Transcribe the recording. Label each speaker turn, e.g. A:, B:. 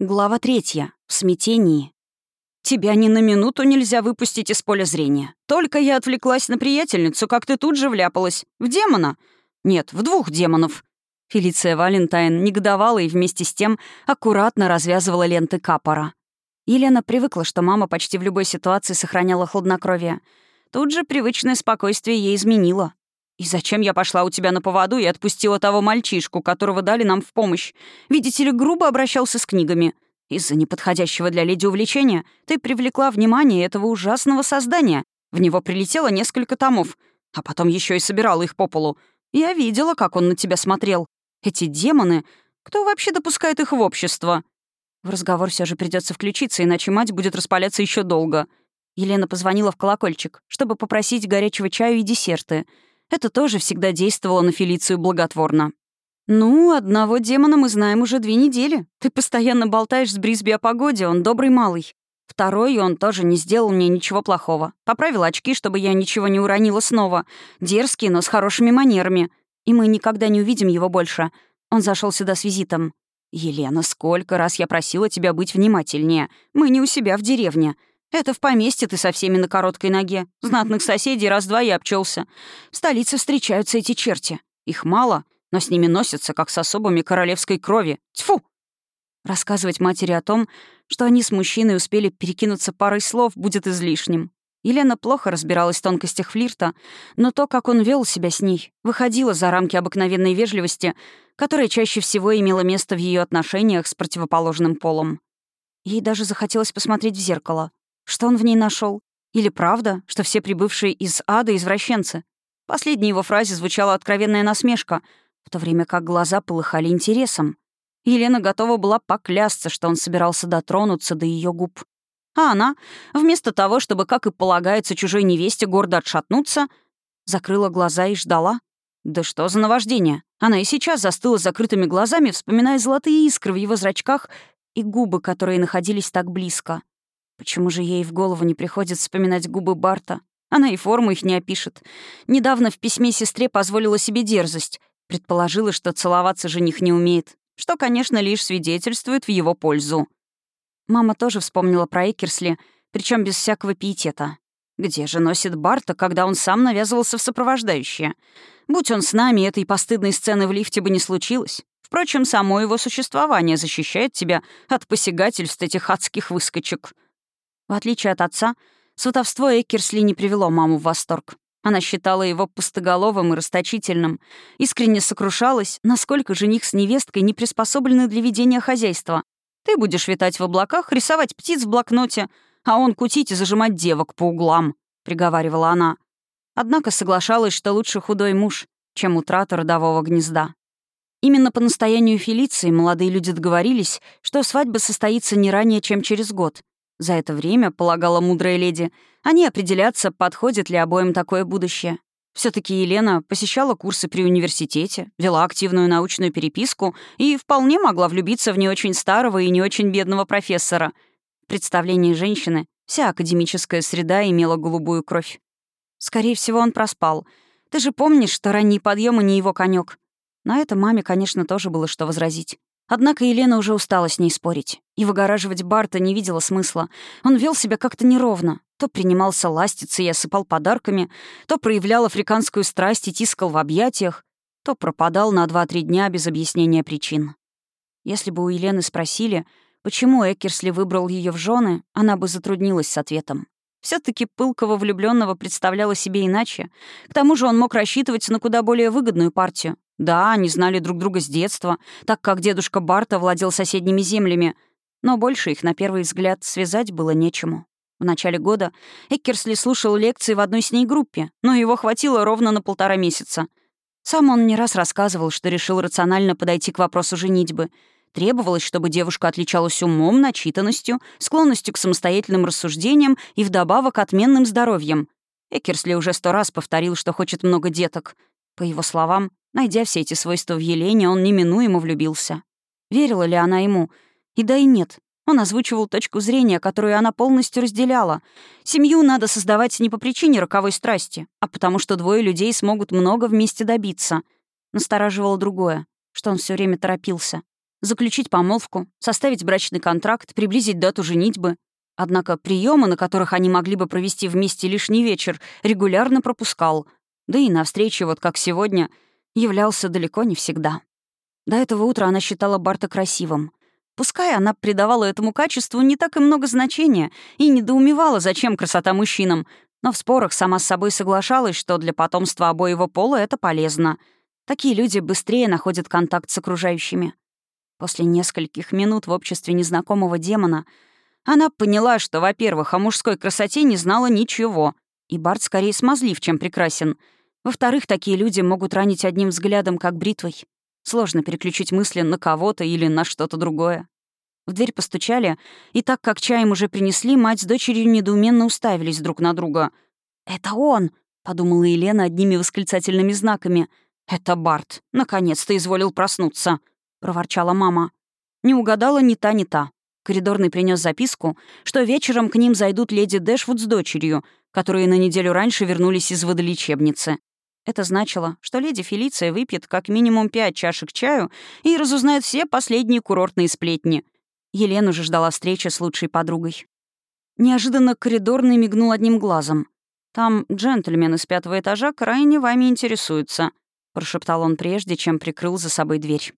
A: Глава третья. В смятении. «Тебя ни на минуту нельзя выпустить из поля зрения. Только я отвлеклась на приятельницу, как ты тут же вляпалась. В демона? Нет, в двух демонов». Фелиция Валентайн негодовала и вместе с тем аккуратно развязывала ленты капора. Елена привыкла, что мама почти в любой ситуации сохраняла хладнокровие. Тут же привычное спокойствие ей изменило. «И зачем я пошла у тебя на поводу и отпустила того мальчишку, которого дали нам в помощь? Видите ли, грубо обращался с книгами. Из-за неподходящего для леди увлечения ты привлекла внимание этого ужасного создания. В него прилетело несколько томов, а потом еще и собирала их по полу. Я видела, как он на тебя смотрел. Эти демоны... Кто вообще допускает их в общество?» В разговор все же придется включиться, иначе мать будет распаляться еще долго. Елена позвонила в колокольчик, чтобы попросить горячего чаю и десерты — это тоже всегда действовало на Фелицию благотворно. «Ну, одного демона мы знаем уже две недели. Ты постоянно болтаешь с Брисби о погоде, он добрый малый. Второй, он тоже не сделал мне ничего плохого. Поправил очки, чтобы я ничего не уронила снова. Дерзкий, но с хорошими манерами. И мы никогда не увидим его больше. Он зашел сюда с визитом. «Елена, сколько раз я просила тебя быть внимательнее. Мы не у себя в деревне. Это в поместье ты со всеми на короткой ноге. Знатных соседей раз-два и обчелся. В столице встречаются эти черти. Их мало, но с ними носятся, как с особами королевской крови. Тьфу! Рассказывать матери о том, что они с мужчиной успели перекинуться парой слов, будет излишним. Елена плохо разбиралась в тонкостях флирта, но то, как он вел себя с ней, выходило за рамки обыкновенной вежливости, которая чаще всего имела место в ее отношениях с противоположным полом. Ей даже захотелось посмотреть в зеркало. Что он в ней нашел? Или правда, что все прибывшие из ада — извращенцы? В последней его фразе звучала откровенная насмешка, в то время как глаза полыхали интересом. Елена готова была поклясться, что он собирался дотронуться до ее губ. А она, вместо того, чтобы, как и полагается, чужой невесте гордо отшатнуться, закрыла глаза и ждала. Да что за наваждение? Она и сейчас застыла с закрытыми глазами, вспоминая золотые искры в его зрачках и губы, которые находились так близко. Почему же ей в голову не приходит вспоминать губы Барта? Она и форму их не опишет. Недавно в письме сестре позволила себе дерзость. Предположила, что целоваться жених не умеет. Что, конечно, лишь свидетельствует в его пользу. Мама тоже вспомнила про Экерсли, причем без всякого пиетета. Где же носит Барта, когда он сам навязывался в сопровождающее? Будь он с нами, этой постыдной сцены в лифте бы не случилось. Впрочем, само его существование защищает тебя от посягательств этих адских выскочек. В отличие от отца, сватовство Экерсли не привело маму в восторг. Она считала его пустоголовым и расточительным, искренне сокрушалась, насколько жених с невесткой не приспособлены для ведения хозяйства. Ты будешь витать в облаках, рисовать птиц в блокноте, а он кутить и зажимать девок по углам», — приговаривала она. Однако соглашалась, что лучше худой муж, чем утрата родового гнезда. Именно по настоянию Фелиции молодые люди договорились, что свадьба состоится не ранее, чем через год, за это время, полагала мудрая леди, они определятся, подходит ли обоим такое будущее. все таки Елена посещала курсы при университете, вела активную научную переписку и вполне могла влюбиться в не очень старого и не очень бедного профессора. В представлении женщины вся академическая среда имела голубую кровь. Скорее всего, он проспал. Ты же помнишь, что ранний подъем и не его конек. На это маме, конечно, тоже было что возразить. Однако Елена уже устала с ней спорить. И выгораживать Барта не видела смысла. Он вел себя как-то неровно. То принимался ластиться и осыпал подарками, то проявлял африканскую страсть и тискал в объятиях, то пропадал на два-три дня без объяснения причин. Если бы у Елены спросили, почему Экерсли выбрал ее в жены, она бы затруднилась с ответом. все таки пылкого влюбленного представляла себе иначе. К тому же он мог рассчитывать на куда более выгодную партию. Да, они знали друг друга с детства, так как дедушка Барта владел соседними землями, но больше их, на первый взгляд, связать было нечему. В начале года Эккерсли слушал лекции в одной с ней группе, но его хватило ровно на полтора месяца. Сам он не раз рассказывал, что решил рационально подойти к вопросу женитьбы. Требовалось, чтобы девушка отличалась умом, начитанностью, склонностью к самостоятельным рассуждениям и вдобавок отменным здоровьем. Экерсли уже сто раз повторил, что хочет много деток. По его словам, Найдя все эти свойства в Елене, он неминуемо влюбился. Верила ли она ему? И да и нет. Он озвучивал точку зрения, которую она полностью разделяла. Семью надо создавать не по причине роковой страсти, а потому что двое людей смогут много вместе добиться. Настораживало другое, что он все время торопился. заключить помолвку, составить брачный контракт, приблизить дату женитьбы. Однако приемы, на которых они могли бы провести вместе лишний вечер, регулярно пропускал. Да и на встрече, вот как сегодня, являлся далеко не всегда. До этого утра она считала Барта красивым. Пускай она придавала этому качеству не так и много значения и недоумевала, зачем красота мужчинам, но в спорах сама с собой соглашалась, что для потомства обоего пола это полезно. Такие люди быстрее находят контакт с окружающими. После нескольких минут в обществе незнакомого демона она поняла, что, во-первых, о мужской красоте не знала ничего, и Барт скорее смазлив, чем прекрасен. Во-вторых, такие люди могут ранить одним взглядом, как бритвой. Сложно переключить мысли на кого-то или на что-то другое. В дверь постучали, и так как чаем уже принесли, мать с дочерью недоуменно уставились друг на друга. «Это он!» — подумала Елена одними восклицательными знаками. «Это Барт. Наконец-то изволил проснуться!» — проворчала мама. Не угадала ни та, ни та. Коридорный принес записку, что вечером к ним зайдут леди Дэшвуд с дочерью, которые на неделю раньше вернулись из водолечебницы. Это значило, что леди Фелиция выпьет как минимум пять чашек чаю и разузнает все последние курортные сплетни. Елену же ждала встреча с лучшей подругой. Неожиданно коридорный мигнул одним глазом. «Там джентльмен из пятого этажа крайне вами интересуется», — прошептал он прежде, чем прикрыл за собой дверь.